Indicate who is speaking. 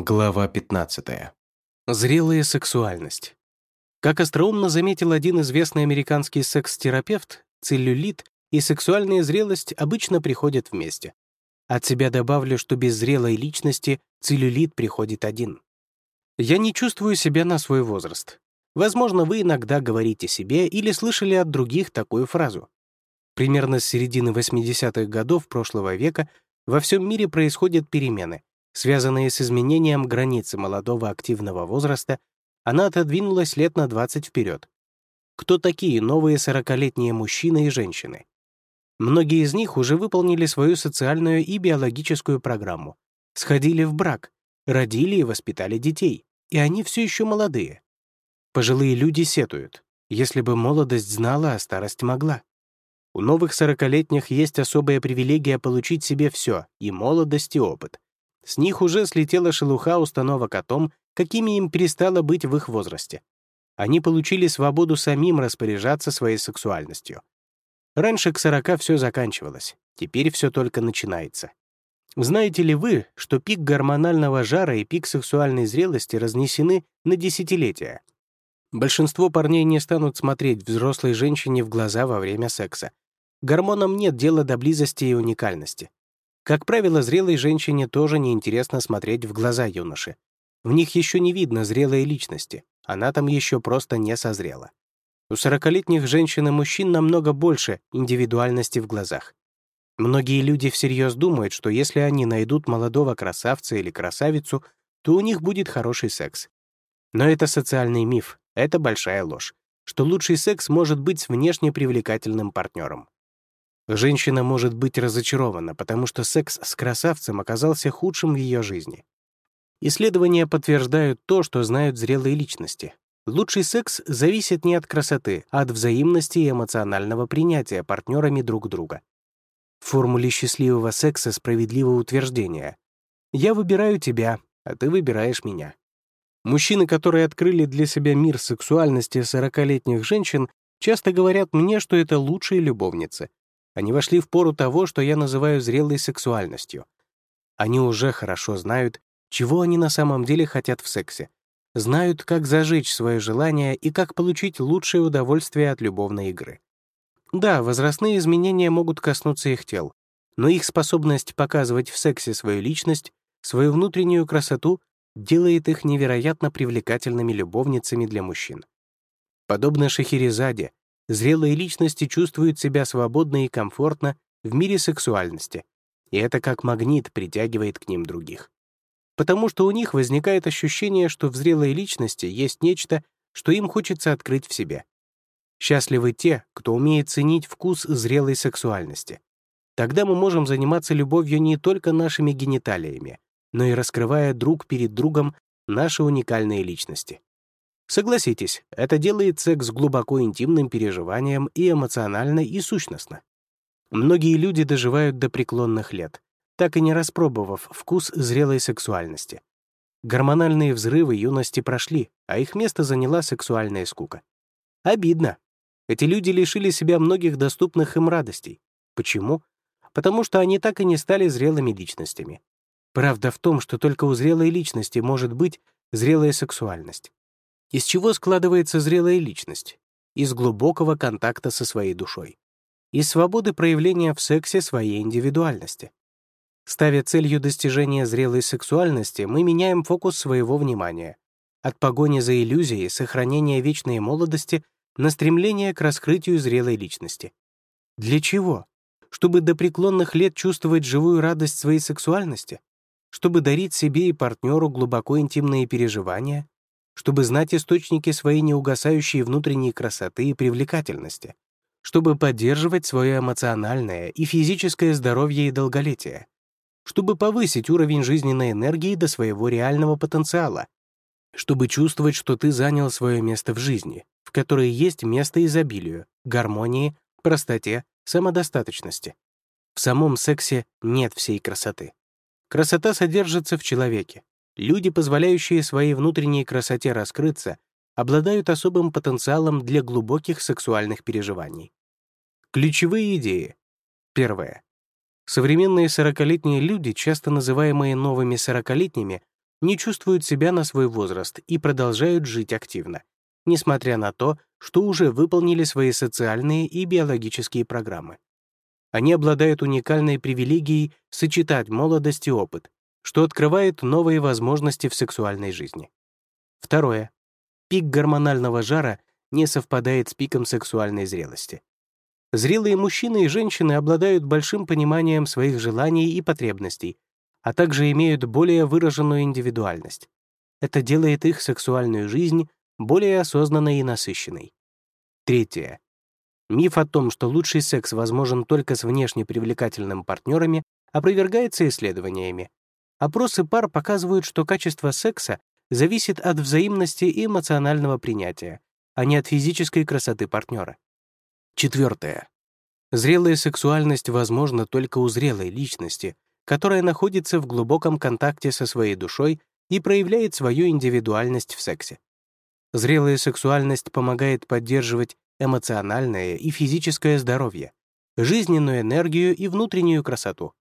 Speaker 1: Глава 15. Зрелая сексуальность. Как остроумно заметил один известный американский секс-терапевт, целлюлит и сексуальная зрелость обычно приходят вместе. От себя добавлю, что без зрелой личности целлюлит приходит один. Я не чувствую себя на свой возраст. Возможно, вы иногда говорите себе или слышали от других такую фразу. Примерно с середины 80-х годов прошлого века во всем мире происходят перемены, связанные с изменением границы молодого активного возраста, она отодвинулась лет на 20 вперед. Кто такие новые 40-летние мужчины и женщины? Многие из них уже выполнили свою социальную и биологическую программу, сходили в брак, родили и воспитали детей, и они все еще молодые. Пожилые люди сетуют, если бы молодость знала, а старость могла. У новых сорокалетних есть особая привилегия получить себе все — и молодость, и опыт. С них уже слетела шелуха установок о том, какими им перестало быть в их возрасте. Они получили свободу самим распоряжаться своей сексуальностью. Раньше к 40 все заканчивалось, теперь все только начинается. Знаете ли вы, что пик гормонального жара и пик сексуальной зрелости разнесены на десятилетия? Большинство парней не станут смотреть взрослой женщине в глаза во время секса. Гормонам нет дела до близости и уникальности. Как правило, зрелой женщине тоже неинтересно смотреть в глаза юноши. В них еще не видно зрелой личности, она там еще просто не созрела. У сорокалетних женщин и мужчин намного больше индивидуальности в глазах. Многие люди всерьез думают, что если они найдут молодого красавца или красавицу, то у них будет хороший секс. Но это социальный миф, это большая ложь, что лучший секс может быть с внешне привлекательным партнером. Женщина может быть разочарована, потому что секс с красавцем оказался худшим в ее жизни. Исследования подтверждают то, что знают зрелые личности. Лучший секс зависит не от красоты, а от взаимности и эмоционального принятия партнерами друг друга. В формуле счастливого секса справедливое утверждение. «Я выбираю тебя, а ты выбираешь меня». Мужчины, которые открыли для себя мир сексуальности 40-летних женщин, часто говорят мне, что это лучшие любовницы — они вошли в пору того, что я называю зрелой сексуальностью. Они уже хорошо знают, чего они на самом деле хотят в сексе, знают, как зажечь свое желание и как получить лучшее удовольствие от любовной игры. Да, возрастные изменения могут коснуться их тел, но их способность показывать в сексе свою личность, свою внутреннюю красоту делает их невероятно привлекательными любовницами для мужчин. Подобно Шахерезаде, Зрелые личности чувствуют себя свободно и комфортно в мире сексуальности, и это как магнит притягивает к ним других. Потому что у них возникает ощущение, что в зрелой личности есть нечто, что им хочется открыть в себе. Счастливы те, кто умеет ценить вкус зрелой сексуальности. Тогда мы можем заниматься любовью не только нашими гениталиями, но и раскрывая друг перед другом наши уникальные личности. Согласитесь, это делает секс глубоко интимным переживанием и эмоционально, и сущностно. Многие люди доживают до преклонных лет, так и не распробовав вкус зрелой сексуальности. Гормональные взрывы юности прошли, а их место заняла сексуальная скука. Обидно. Эти люди лишили себя многих доступных им радостей. Почему? Потому что они так и не стали зрелыми личностями. Правда в том, что только у зрелой личности может быть зрелая сексуальность. Из чего складывается зрелая личность? Из глубокого контакта со своей душой. Из свободы проявления в сексе своей индивидуальности. Ставя целью достижения зрелой сексуальности, мы меняем фокус своего внимания. От погони за иллюзией сохранения вечной молодости на стремление к раскрытию зрелой личности. Для чего? Чтобы до преклонных лет чувствовать живую радость своей сексуальности? Чтобы дарить себе и партнеру глубоко интимные переживания? Чтобы знать источники своей неугасающей внутренней красоты и привлекательности, чтобы поддерживать свое эмоциональное и физическое здоровье и долголетие, чтобы повысить уровень жизненной энергии до своего реального потенциала, чтобы чувствовать, что ты занял свое место в жизни, в которой есть место изобилию, гармонии, простоте, самодостаточности. В самом сексе нет всей красоты. Красота содержится в человеке, Люди, позволяющие своей внутренней красоте раскрыться, обладают особым потенциалом для глубоких сексуальных переживаний. Ключевые идеи. Первое. Современные сорокалетние люди, часто называемые новыми сорокалетними, не чувствуют себя на свой возраст и продолжают жить активно, несмотря на то, что уже выполнили свои социальные и биологические программы. Они обладают уникальной привилегией сочетать молодость и опыт, что открывает новые возможности в сексуальной жизни. Второе. Пик гормонального жара не совпадает с пиком сексуальной зрелости. Зрелые мужчины и женщины обладают большим пониманием своих желаний и потребностей, а также имеют более выраженную индивидуальность. Это делает их сексуальную жизнь более осознанной и насыщенной. Третье. Миф о том, что лучший секс возможен только с внешне привлекательными партнерами, опровергается исследованиями. Опросы пар показывают, что качество секса зависит от взаимности и эмоционального принятия, а не от физической красоты партнера. Четвертое. Зрелая сексуальность возможна только у зрелой личности, которая находится в глубоком контакте со своей душой и проявляет свою индивидуальность в сексе. Зрелая сексуальность помогает поддерживать эмоциональное и физическое здоровье, жизненную энергию и внутреннюю красоту.